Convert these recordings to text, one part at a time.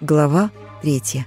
Глава третья.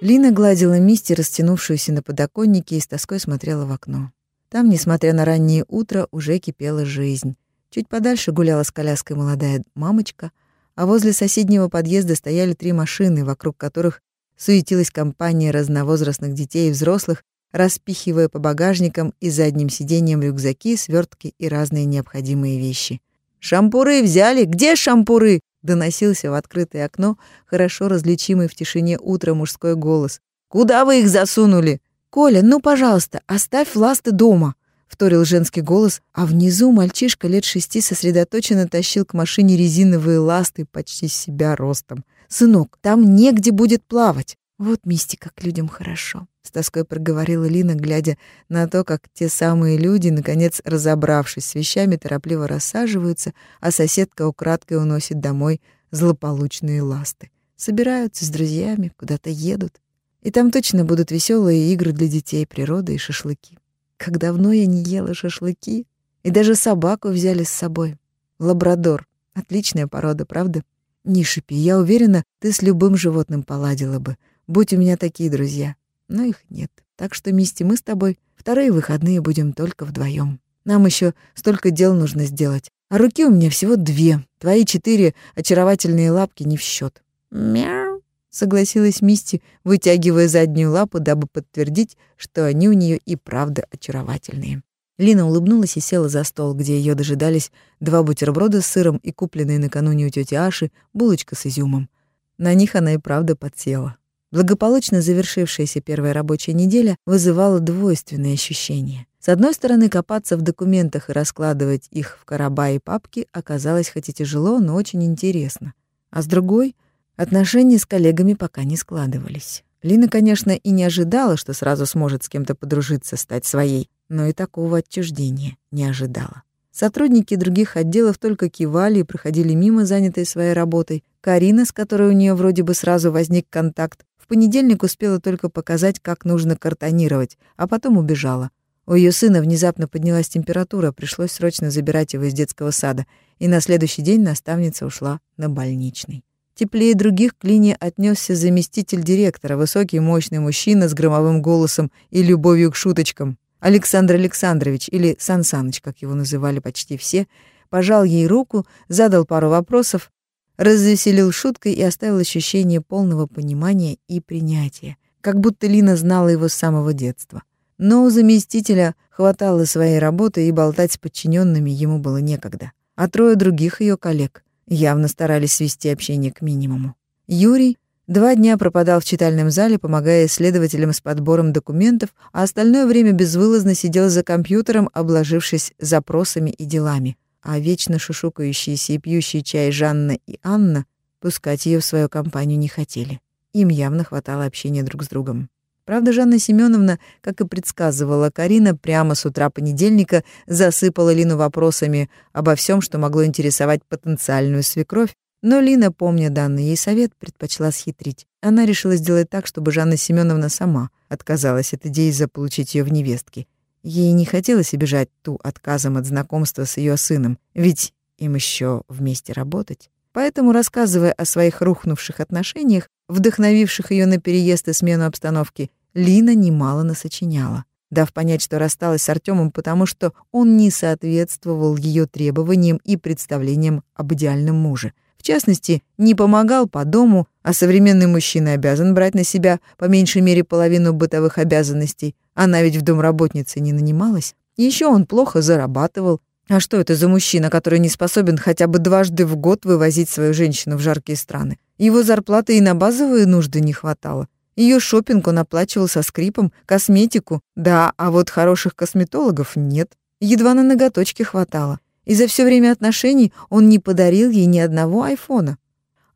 Лина гладила Мисти, растянувшуюся на подоконнике, и с тоской смотрела в окно. Там, несмотря на раннее утро, уже кипела жизнь. Чуть подальше гуляла с коляской молодая мамочка, а возле соседнего подъезда стояли три машины, вокруг которых суетилась компания разновозрастных детей и взрослых, распихивая по багажникам и задним сиденьям рюкзаки, свертки и разные необходимые вещи. «Шампуры взяли? Где шампуры?» доносился в открытое окно хорошо различимый в тишине утра мужской голос. «Куда вы их засунули?» «Коля, ну, пожалуйста, оставь ласты дома», — вторил женский голос, а внизу мальчишка лет шести сосредоточенно тащил к машине резиновые ласты почти себя ростом. «Сынок, там негде будет плавать». «Вот мистика, как людям хорошо», — с тоской проговорила Лина, глядя на то, как те самые люди, наконец разобравшись с вещами, торопливо рассаживаются, а соседка украдкой уносит домой злополучные ласты. Собираются с друзьями, куда-то едут. И там точно будут веселые игры для детей, природа и шашлыки. Как давно я не ела шашлыки. И даже собаку взяли с собой. Лабрадор. Отличная порода, правда? Не шипи, я уверена, ты с любым животным поладила бы. Будь у меня такие друзья. Но их нет. Так что, Мисти, мы с тобой вторые выходные будем только вдвоем. Нам еще столько дел нужно сделать. А руки у меня всего две. Твои четыре очаровательные лапки не в счет. Мяу, согласилась Мисти, вытягивая заднюю лапу, дабы подтвердить, что они у нее и правда очаровательные. Лина улыбнулась и села за стол, где ее дожидались два бутерброда с сыром и купленные накануне у тети Аши булочка с изюмом. На них она и правда подсела. Благополучно завершившаяся первая рабочая неделя вызывала двойственные ощущения. С одной стороны, копаться в документах и раскладывать их в короба и папки оказалось хоть и тяжело, но очень интересно. А с другой, отношения с коллегами пока не складывались. Лина, конечно, и не ожидала, что сразу сможет с кем-то подружиться, стать своей, но и такого отчуждения не ожидала. Сотрудники других отделов только кивали и проходили мимо, занятые своей работой. Карина, с которой у нее вроде бы сразу возник контакт, понедельник успела только показать, как нужно картонировать, а потом убежала. У ее сына внезапно поднялась температура, пришлось срочно забирать его из детского сада, и на следующий день наставница ушла на больничный. Теплее других к Лине отнесся заместитель директора, высокий мощный мужчина с громовым голосом и любовью к шуточкам. Александр Александрович, или Сан Саныч, как его называли почти все, пожал ей руку, задал пару вопросов, развеселил шуткой и оставил ощущение полного понимания и принятия, как будто Лина знала его с самого детства. Но у заместителя хватало своей работы, и болтать с подчиненными ему было некогда. А трое других ее коллег явно старались свести общение к минимуму. Юрий два дня пропадал в читальном зале, помогая исследователям с подбором документов, а остальное время безвылазно сидел за компьютером, обложившись запросами и делами а вечно шушукающиеся и пьющие чай Жанна и Анна пускать ее в свою компанию не хотели. Им явно хватало общения друг с другом. Правда, Жанна Семеновна, как и предсказывала Карина, прямо с утра понедельника засыпала Лину вопросами обо всем, что могло интересовать потенциальную свекровь, но Лина, помня данный ей совет, предпочла схитрить. Она решила сделать так, чтобы Жанна Семеновна сама отказалась от идеи заполучить ее в невестки, Ей не хотелось обижать ту отказом от знакомства с ее сыном, ведь им еще вместе работать. Поэтому, рассказывая о своих рухнувших отношениях, вдохновивших ее на переезд и смену обстановки, Лина немало насочиняла, дав понять, что рассталась с Артемом, потому что он не соответствовал ее требованиям и представлениям об идеальном муже. В частности, не помогал по дому, а современный мужчина обязан брать на себя по меньшей мере половину бытовых обязанностей. Она ведь в домработнице не нанималась. Еще он плохо зарабатывал. А что это за мужчина, который не способен хотя бы дважды в год вывозить свою женщину в жаркие страны? Его зарплаты и на базовые нужды не хватало. Ее шопинг он оплачивал со скрипом, косметику, да, а вот хороших косметологов нет. Едва на ноготочки хватало и за все время отношений он не подарил ей ни одного айфона.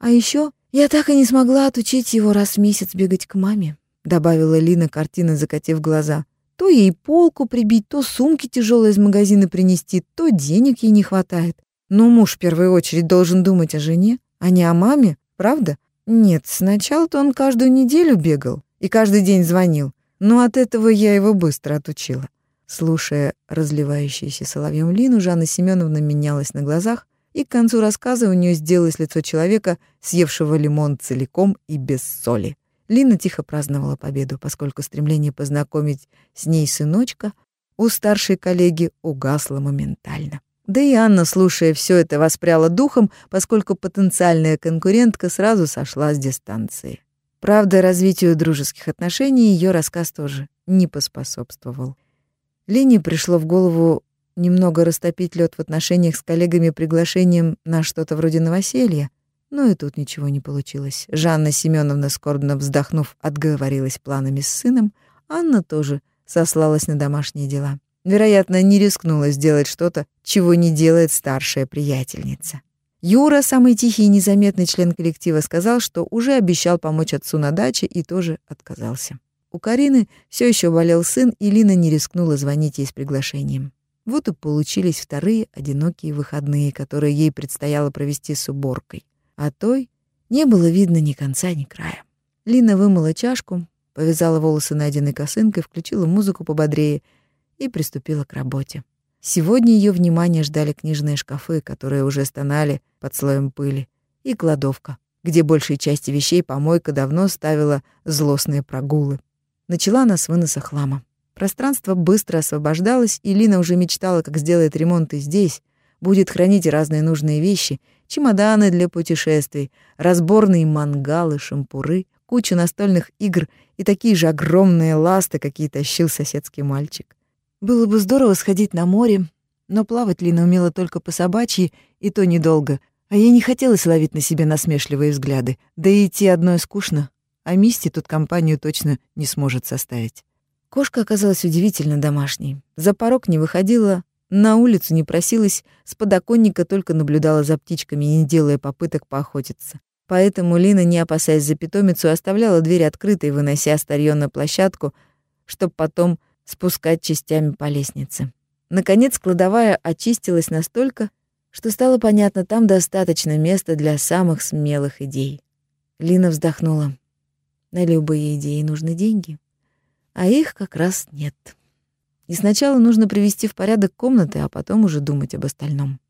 А еще я так и не смогла отучить его раз в месяц бегать к маме, добавила Лина, картина закатив глаза. То ей полку прибить, то сумки тяжелые из магазина принести, то денег ей не хватает. Но муж в первую очередь должен думать о жене, а не о маме, правда? Нет, сначала-то он каждую неделю бегал и каждый день звонил, но от этого я его быстро отучила. Слушая разливающуюся соловьем Лину, Жанна Семеновна менялась на глазах, и к концу рассказа у нее сделалось лицо человека, съевшего лимон целиком и без соли. Лина тихо праздновала победу, поскольку стремление познакомить с ней сыночка у старшей коллеги угасло моментально. Да и Анна, слушая все это, воспряла духом, поскольку потенциальная конкурентка сразу сошла с дистанции. Правда, развитию дружеских отношений ее рассказ тоже не поспособствовал. Лине пришло в голову немного растопить лед в отношениях с коллегами приглашением на что-то вроде новоселья, но и тут ничего не получилось. Жанна Семеновна, скорбно вздохнув, отговорилась планами с сыном. Анна тоже сослалась на домашние дела. Вероятно, не рискнула сделать что-то, чего не делает старшая приятельница. Юра, самый тихий и незаметный член коллектива, сказал, что уже обещал помочь отцу на даче и тоже отказался. У Карины все еще болел сын, и Лина не рискнула звонить ей с приглашением. Вот и получились вторые одинокие выходные, которые ей предстояло провести с уборкой. А той не было видно ни конца, ни края. Лина вымыла чашку, повязала волосы найденной косынкой, включила музыку пободрее и приступила к работе. Сегодня ее внимание ждали книжные шкафы, которые уже стонали под слоем пыли, и кладовка, где большей части вещей помойка давно ставила злостные прогулы. Начала она с выноса хлама. Пространство быстро освобождалось, и Лина уже мечтала, как сделает ремонт и здесь. Будет хранить разные нужные вещи, чемоданы для путешествий, разборные мангалы, шампуры, кучу настольных игр и такие же огромные ласты, какие тащил соседский мальчик. Было бы здорово сходить на море, но плавать Лина умела только по собачьи, и то недолго, а ей не хотелось ловить на себе насмешливые взгляды, да и идти одной скучно, а Мисти тут компанию точно не сможет составить. Кошка оказалась удивительно домашней. За порог не выходила, на улицу не просилась, с подоконника только наблюдала за птичками, не делая попыток поохотиться. Поэтому Лина, не опасаясь за питомицу, оставляла дверь открытой, вынося старьё на площадку, чтобы потом спускать частями по лестнице. Наконец кладовая очистилась настолько, что стало понятно, там достаточно места для самых смелых идей. Лина вздохнула. На любые идеи нужны деньги а их как раз нет. И сначала нужно привести в порядок комнаты, а потом уже думать об остальном.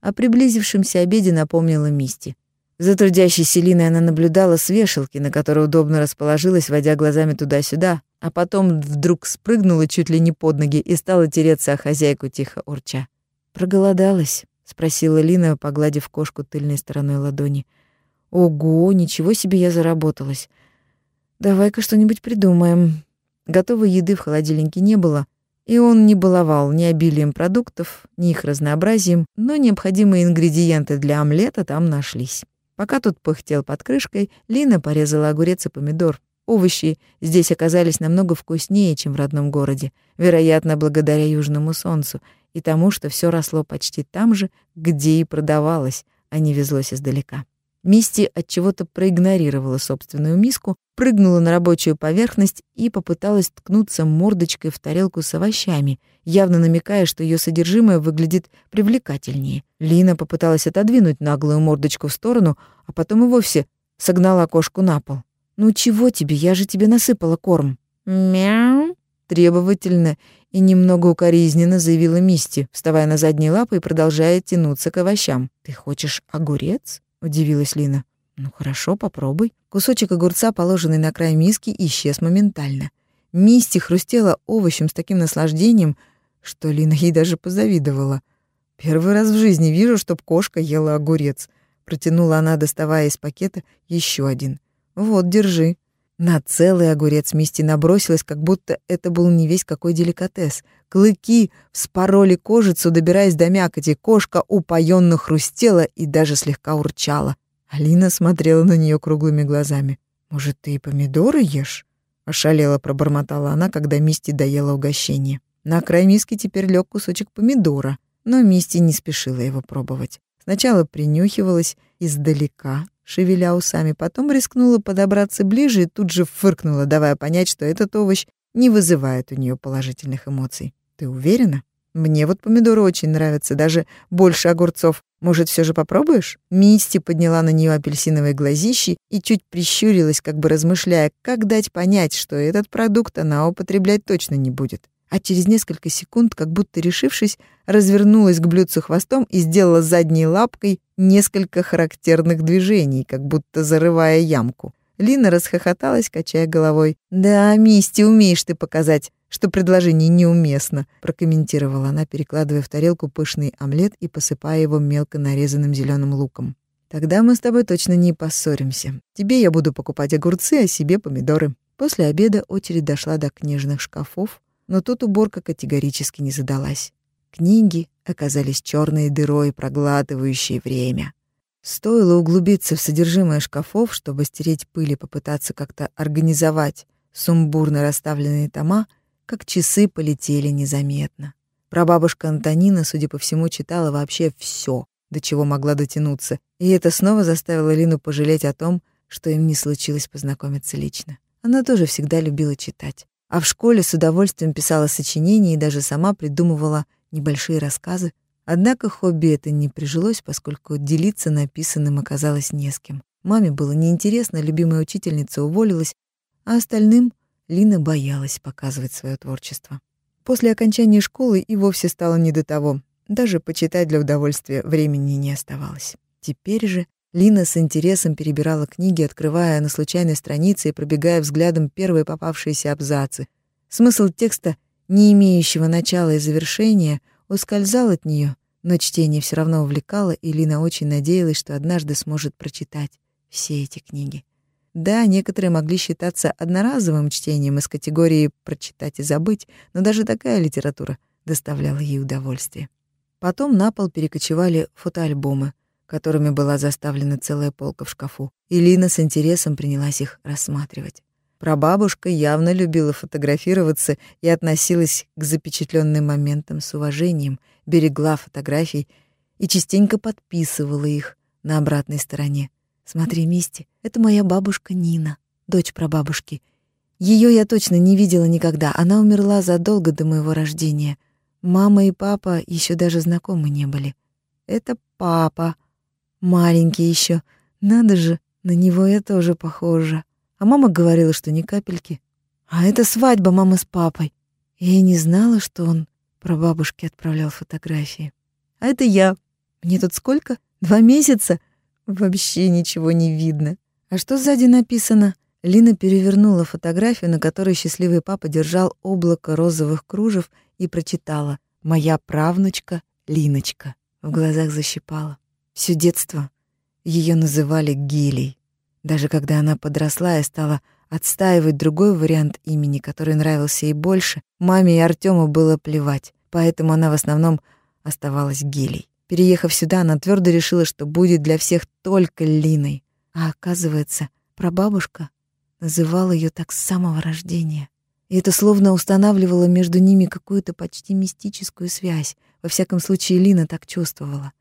О приблизившемся обеде напомнила Мисти. За трудящейся Линой она наблюдала с вешалки, на которой удобно расположилась, водя глазами туда-сюда, а потом вдруг спрыгнула чуть ли не под ноги и стала тереться о хозяйку тихо урча. «Проголодалась?» — спросила Лина, погладив кошку тыльной стороной ладони. «Ого, ничего себе я заработалась. Давай-ка что-нибудь придумаем. Готовой еды в холодильнике не было, и он не баловал ни обилием продуктов, ни их разнообразием, но необходимые ингредиенты для омлета там нашлись. Пока тут пыхтел под крышкой, Лина порезала огурец и помидор. Овощи здесь оказались намного вкуснее, чем в родном городе, вероятно, благодаря южному солнцу и тому, что все росло почти там же, где и продавалось, а не везлось издалека. Мисти от чего-то проигнорировала собственную миску, прыгнула на рабочую поверхность и попыталась ткнуться мордочкой в тарелку с овощами, явно намекая, что ее содержимое выглядит привлекательнее. Лина попыталась отодвинуть наглую мордочку в сторону, а потом и вовсе согнала кошку на пол. «Ну чего тебе? Я же тебе насыпала корм». «Мяу!» Требовательно и немного укоризненно заявила Мисти, вставая на задние лапы и продолжая тянуться к овощам. «Ты хочешь огурец?» Удивилась Лина. Ну хорошо, попробуй. Кусочек огурца, положенный на край миски, исчез моментально. Мисти хрустела овощем с таким наслаждением, что Лина ей даже позавидовала. Первый раз в жизни вижу, чтоб кошка ела огурец. Протянула она, доставая из пакета еще один. Вот, держи. На целый огурец Мисти набросилась, как будто это был не весь какой деликатес. Клыки вспороли кожицу, добираясь до мякоти. Кошка упоенно хрустела и даже слегка урчала. Алина смотрела на нее круглыми глазами. «Может, ты и помидоры ешь?» — ошалела пробормотала она, когда Мисти доела угощение. На край миски теперь лег кусочек помидора, но Мисти не спешила его пробовать. Сначала принюхивалась издалека, шевеля усами, потом рискнула подобраться ближе и тут же фыркнула, давая понять, что этот овощ не вызывает у нее положительных эмоций. «Ты уверена? Мне вот помидоры очень нравятся, даже больше огурцов. Может, все же попробуешь?» Мисти подняла на нее апельсиновые глазищи и чуть прищурилась, как бы размышляя, как дать понять, что этот продукт она употреблять точно не будет. А через несколько секунд, как будто решившись, развернулась к блюдцу хвостом и сделала задней лапкой несколько характерных движений, как будто зарывая ямку. Лина расхохоталась, качая головой. «Да, Мисти, умеешь ты показать, что предложение неуместно», прокомментировала она, перекладывая в тарелку пышный омлет и посыпая его мелко нарезанным зеленым луком. «Тогда мы с тобой точно не поссоримся. Тебе я буду покупать огурцы, а себе помидоры». После обеда очередь дошла до книжных шкафов, но тут уборка категорически не задалась. Книги оказались черной дырой, проглатывающей время. Стоило углубиться в содержимое шкафов, чтобы стереть пыль и попытаться как-то организовать сумбурно расставленные тома, как часы полетели незаметно. Прабабушка Антонина, судя по всему, читала вообще все, до чего могла дотянуться, и это снова заставило Лину пожалеть о том, что им не случилось познакомиться лично. Она тоже всегда любила читать, а в школе с удовольствием писала сочинения и даже сама придумывала небольшие рассказы, Однако хобби это не прижилось, поскольку делиться написанным оказалось не с кем. Маме было неинтересно, любимая учительница уволилась, а остальным Лина боялась показывать свое творчество. После окончания школы и вовсе стало не до того. Даже почитать для удовольствия времени не оставалось. Теперь же Лина с интересом перебирала книги, открывая на случайной странице и пробегая взглядом первые попавшиеся абзацы. Смысл текста, не имеющего начала и завершения — ускользал от нее, но чтение все равно увлекало, и Лина очень надеялась, что однажды сможет прочитать все эти книги. Да, некоторые могли считаться одноразовым чтением из категории «прочитать и забыть», но даже такая литература доставляла ей удовольствие. Потом на пол перекочевали фотоальбомы, которыми была заставлена целая полка в шкафу, и Лина с интересом принялась их рассматривать. Прабабушка явно любила фотографироваться и относилась к запечатленным моментам с уважением, берегла фотографии и частенько подписывала их на обратной стороне. «Смотри, Мисти, это моя бабушка Нина, дочь прабабушки. Ее я точно не видела никогда, она умерла задолго до моего рождения. Мама и папа еще даже знакомы не были. Это папа, маленький еще. Надо же, на него я тоже похожа». А мама говорила, что ни капельки. А это свадьба мамы с папой. Я не знала, что он про бабушки отправлял фотографии. А это я. Мне тут сколько? Два месяца? Вообще ничего не видно. А что сзади написано? Лина перевернула фотографию, на которой счастливый папа держал облако розовых кружев и прочитала «Моя правнучка Линочка». В глазах защипала. Всё детство ее называли Гелий. Даже когда она подросла и стала отстаивать другой вариант имени, который нравился ей больше, маме и Артему было плевать, поэтому она в основном оставалась Гелей. Переехав сюда, она твердо решила, что будет для всех только Линой. А оказывается, прабабушка называла ее так с самого рождения. И это словно устанавливало между ними какую-то почти мистическую связь. Во всяком случае, Лина так чувствовала.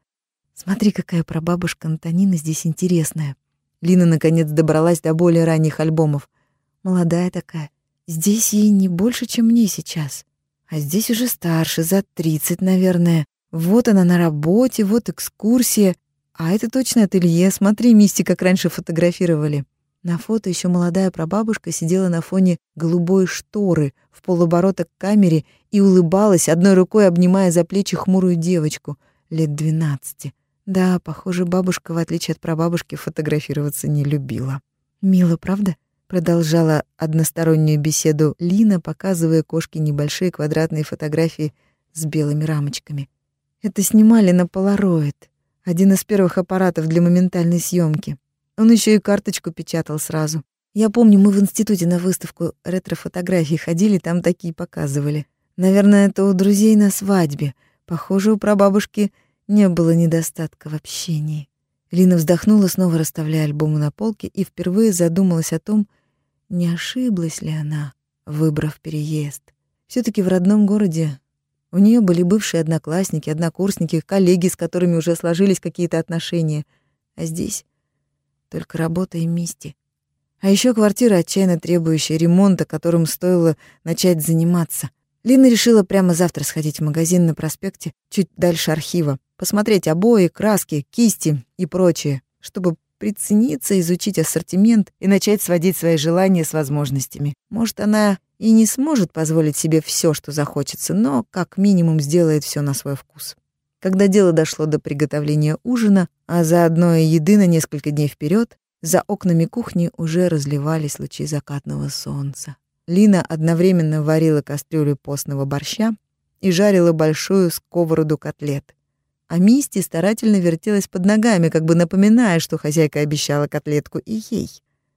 Смотри, какая прабабушка Антонина здесь интересная. Лина наконец добралась до более ранних альбомов. Молодая такая. Здесь ей не больше, чем мне сейчас. А здесь уже старше, за 30, наверное. Вот она на работе, вот экскурсия. А это точно ателье. Смотри, Мисти, как раньше фотографировали. На фото еще молодая прабабушка сидела на фоне голубой шторы в полоборота к камере и улыбалась, одной рукой обнимая за плечи хмурую девочку лет двенадцати. Да, похоже, бабушка, в отличие от прабабушки, фотографироваться не любила. «Мило, правда?» — продолжала одностороннюю беседу Лина, показывая кошке небольшие квадратные фотографии с белыми рамочками. Это снимали на полароид, один из первых аппаратов для моментальной съемки. Он еще и карточку печатал сразу. Я помню, мы в институте на выставку ретро-фотографий ходили, там такие показывали. Наверное, это у друзей на свадьбе. Похоже, у прабабушки не было недостатка в общении. Лина вздохнула, снова расставляя альбомы на полке, и впервые задумалась о том, не ошиблась ли она, выбрав переезд. все таки в родном городе у нее были бывшие одноклассники, однокурсники, коллеги, с которыми уже сложились какие-то отношения. А здесь только работа и мисти. А еще квартира, отчаянно требующая ремонта, которым стоило начать заниматься. Лина решила прямо завтра сходить в магазин на проспекте, чуть дальше архива, посмотреть обои, краски, кисти и прочее, чтобы прицениться, изучить ассортимент и начать сводить свои желания с возможностями. Может, она и не сможет позволить себе все, что захочется, но как минимум сделает все на свой вкус. Когда дело дошло до приготовления ужина, а заодно и еды на несколько дней вперед, за окнами кухни уже разливались лучи закатного солнца. Лина одновременно варила кастрюлю постного борща и жарила большую сковороду котлет. А Мисти старательно вертелась под ногами, как бы напоминая, что хозяйка обещала котлетку и ей.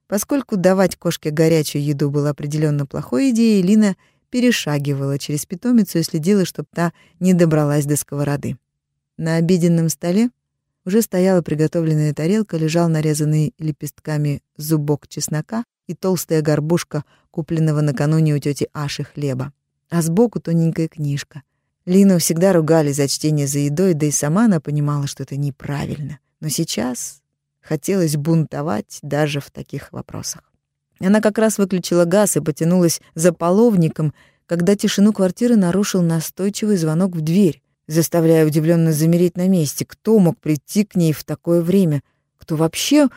Поскольку давать кошке горячую еду было определенно плохой идеей, Лина перешагивала через питомицу и следила, чтобы та не добралась до сковороды. На обеденном столе уже стояла приготовленная тарелка, лежал нарезанный лепестками зубок чеснока и толстая горбушка, купленного накануне у тети Аши хлеба. А сбоку тоненькая книжка. Лину всегда ругали за чтение за едой, да и сама она понимала, что это неправильно. Но сейчас хотелось бунтовать даже в таких вопросах. Она как раз выключила газ и потянулась за половником, когда тишину квартиры нарушил настойчивый звонок в дверь заставляя удивленно замереть на месте. Кто мог прийти к ней в такое время? Кто вообще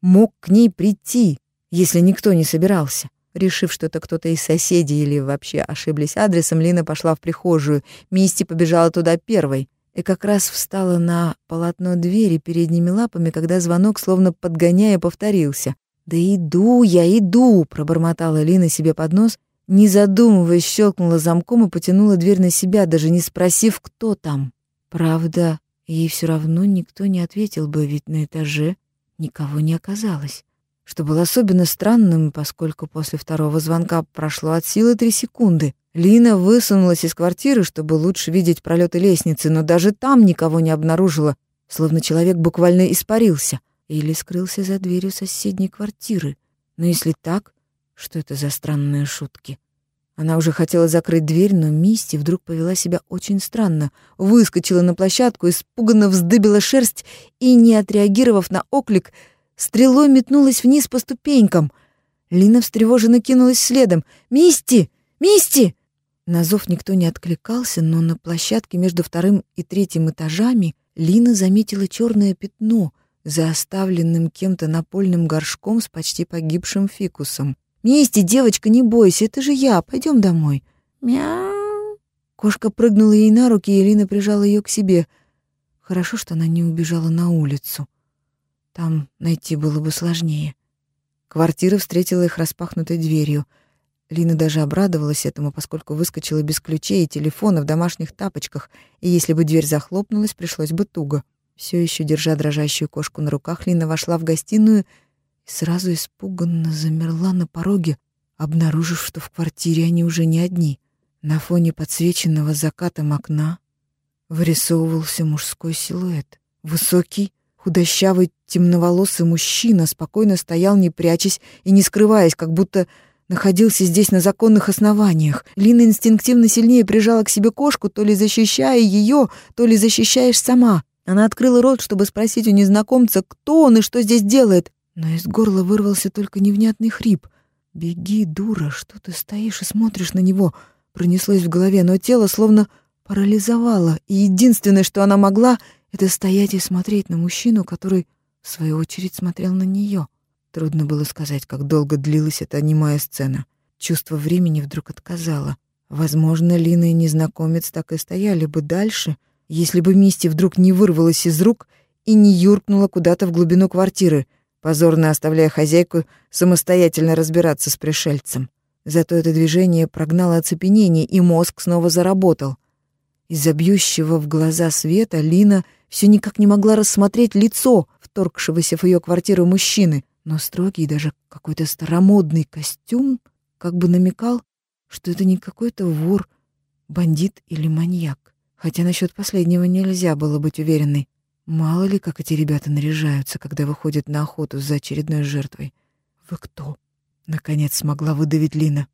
мог к ней прийти, если никто не собирался? Решив, что это кто-то из соседей или вообще ошиблись адресом, Лина пошла в прихожую. Мисти побежала туда первой и как раз встала на полотно двери передними лапами, когда звонок, словно подгоняя, повторился. «Да иду я, иду!» — пробормотала Лина себе под нос не задумываясь, щелкнула замком и потянула дверь на себя, даже не спросив, кто там. Правда, ей все равно никто не ответил бы, ведь на этаже никого не оказалось. Что было особенно странным, поскольку после второго звонка прошло от силы три секунды. Лина высунулась из квартиры, чтобы лучше видеть пролеты лестницы, но даже там никого не обнаружила, словно человек буквально испарился или скрылся за дверью соседней квартиры. Но если так, что это за странные шутки? Она уже хотела закрыть дверь, но Мисти вдруг повела себя очень странно. Выскочила на площадку, испуганно вздыбила шерсть и, не отреагировав на оклик, стрелой метнулась вниз по ступенькам. Лина встревоженно кинулась следом. «Мисти! Мисти!» На зов никто не откликался, но на площадке между вторым и третьим этажами Лина заметила черное пятно за оставленным кем-то напольным горшком с почти погибшим фикусом. «Мисти, девочка, не бойся, это же я, пойдем домой». «Мяу». Кошка прыгнула ей на руки, и Элина прижала ее к себе. Хорошо, что она не убежала на улицу. Там найти было бы сложнее. Квартира встретила их распахнутой дверью. Лина даже обрадовалась этому, поскольку выскочила без ключей и телефона в домашних тапочках, и если бы дверь захлопнулась, пришлось бы туго. Все еще держа дрожащую кошку на руках, Лина вошла в гостиную и сразу испуганно замерла на пороге, обнаружив, что в квартире они уже не одни. На фоне подсвеченного закатом окна вырисовывался мужской силуэт. Высокий, худощавый, темноволосый мужчина спокойно стоял, не прячась и не скрываясь, как будто находился здесь на законных основаниях. Лина инстинктивно сильнее прижала к себе кошку, то ли защищая ее, то ли защищаешь сама. Она открыла рот, чтобы спросить у незнакомца, кто он и что здесь делает, но из горла вырвался только невнятный хрип. «Беги, дура, что ты стоишь и смотришь на него?» Пронеслось в голове, но тело словно парализовало, и единственное, что она могла, это стоять и смотреть на мужчину, который, в свою очередь, смотрел на нее. Трудно было сказать, как долго длилась эта немая сцена. Чувство времени вдруг отказало. Возможно, Лина и незнакомец так и стояли бы дальше, если бы Мисти вдруг не вырвалась из рук и не юркнула куда-то в глубину квартиры — позорно оставляя хозяйку самостоятельно разбираться с пришельцем. Зато это движение прогнало оцепенение, и мозг снова заработал. Из-за бьющего в глаза света Лина все никак не могла рассмотреть лицо вторгшегося в ее квартиру мужчины, но строгий даже какой-то старомодный костюм как бы намекал, что это не какой-то вор, бандит или маньяк. Хотя насчет последнего нельзя было быть уверенной. Мало ли, как эти ребята наряжаются, когда выходят на охоту за очередной жертвой. «Вы кто?» — наконец смогла выдавить Лина.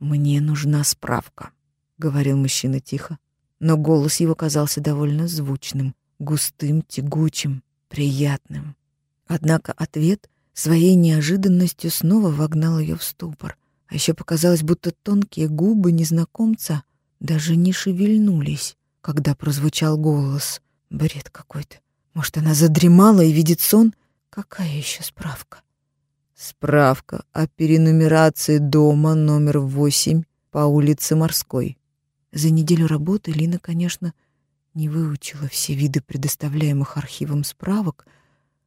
«Мне нужна справка», — говорил мужчина тихо. Но голос его казался довольно звучным, густым, тягучим, приятным. Однако ответ своей неожиданностью снова вогнал ее в ступор. А еще показалось, будто тонкие губы незнакомца даже не шевельнулись, когда прозвучал голос. Бред какой-то. Может, она задремала и видит сон? Какая еще справка? Справка о перенумерации дома номер 8 по улице Морской. За неделю работы Лина, конечно, не выучила все виды предоставляемых архивом справок,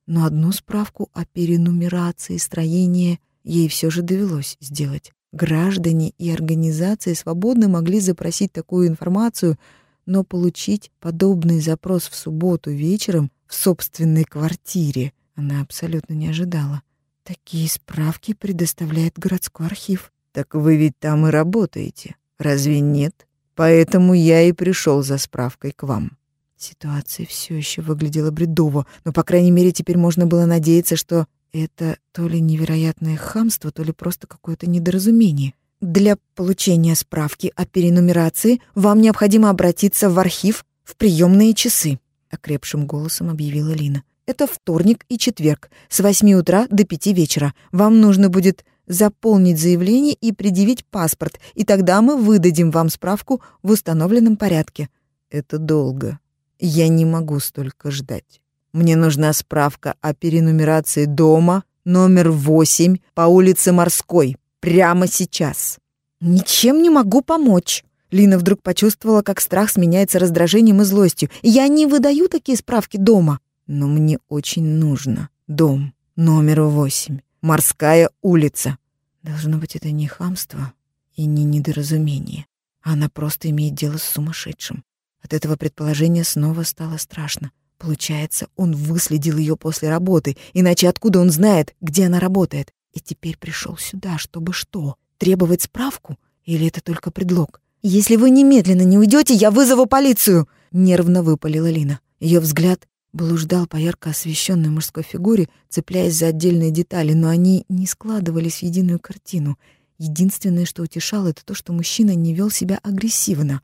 но одну справку о перенумерации строения ей все же довелось сделать. Граждане и организации свободно могли запросить такую информацию, но получить подобный запрос в субботу вечером в собственной квартире она абсолютно не ожидала. Такие справки предоставляет городской архив. Так вы ведь там и работаете, разве нет? Поэтому я и пришел за справкой к вам. Ситуация все еще выглядела бредово, но, по крайней мере, теперь можно было надеяться, что это то ли невероятное хамство, то ли просто какое-то недоразумение. Для получения справки о перенумерации вам необходимо обратиться в архив в приемные часы, окрепшим голосом объявила Лина. Это вторник и четверг с 8 утра до 5 вечера. Вам нужно будет заполнить заявление и предъявить паспорт, и тогда мы выдадим вам справку в установленном порядке. Это долго. Я не могу столько ждать. Мне нужна справка о перенумерации дома номер 8 по улице Морской. Прямо сейчас. Ничем не могу помочь. Лина вдруг почувствовала, как страх сменяется раздражением и злостью. Я не выдаю такие справки дома. Но мне очень нужно. Дом номер 8. Морская улица. Должно быть, это не хамство и не недоразумение. Она просто имеет дело с сумасшедшим. От этого предположения снова стало страшно. Получается, он выследил ее после работы, иначе откуда он знает, где она работает? И теперь пришел сюда, чтобы что? Требовать справку? Или это только предлог? «Если вы немедленно не уйдете, я вызову полицию!» Нервно выпалила Лина. Ее взгляд блуждал по ярко освещенной мужской фигуре, цепляясь за отдельные детали, но они не складывались в единую картину. Единственное, что утешало, это то, что мужчина не вел себя агрессивно.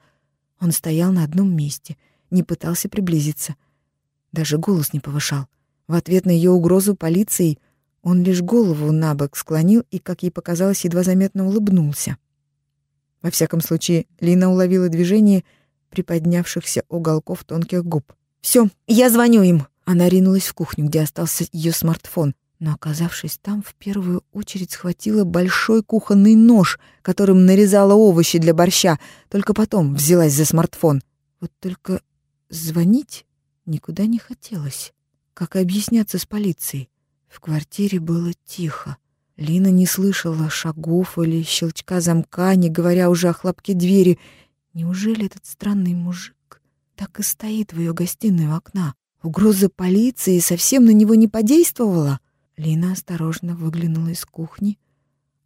Он стоял на одном месте, не пытался приблизиться — даже голос не повышал. В ответ на ее угрозу полиции он лишь голову на бок склонил и, как ей показалось, едва заметно улыбнулся. Во всяком случае, Лина уловила движение приподнявшихся уголков тонких губ. «Все, я звоню им!» Она ринулась в кухню, где остался ее смартфон, но, оказавшись там, в первую очередь схватила большой кухонный нож, которым нарезала овощи для борща, только потом взялась за смартфон. Вот только звонить Никуда не хотелось. Как объясняться с полицией? В квартире было тихо. Лина не слышала шагов или щелчка замка, не говоря уже о хлопке двери. Неужели этот странный мужик так и стоит в ее гостиной у окна? Угроза полиции совсем на него не подействовала? Лина осторожно выглянула из кухни,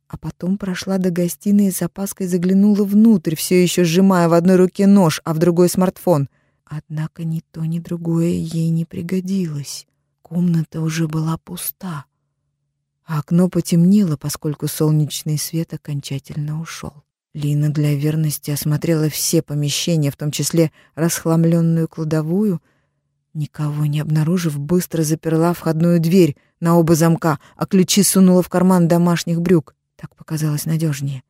а потом прошла до гостиной и с опаской заглянула внутрь, все еще сжимая в одной руке нож, а в другой смартфон. Однако ни то, ни другое ей не пригодилось. Комната уже была пуста, а окно потемнело, поскольку солнечный свет окончательно ушел. Лина для верности осмотрела все помещения, в том числе расхламленную кладовую. Никого не обнаружив, быстро заперла входную дверь на оба замка, а ключи сунула в карман домашних брюк. Так показалось надежнее.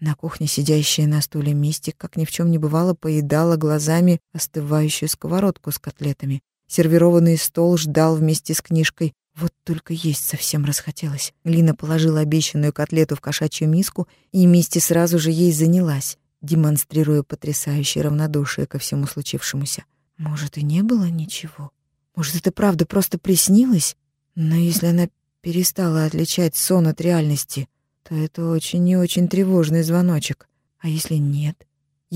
На кухне сидящая на стуле Мистик, как ни в чем не бывало, поедала глазами остывающую сковородку с котлетами. Сервированный стол ждал вместе с книжкой. Вот только есть совсем расхотелось. Лина положила обещанную котлету в кошачью миску, и Мисти сразу же ей занялась, демонстрируя потрясающее равнодушие ко всему случившемуся. Может, и не было ничего? Может, это правда просто приснилось? Но если она перестала отличать сон от реальности, то это очень и очень тревожный звоночек. А если нет?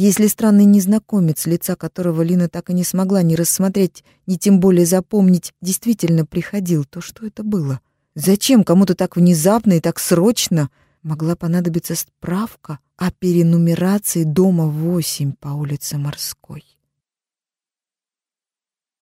Если странный незнакомец, лица которого Лина так и не смогла ни рассмотреть, ни тем более запомнить, действительно приходил, то что это было? Зачем кому-то так внезапно и так срочно могла понадобиться справка о перенумерации дома 8 по улице Морской?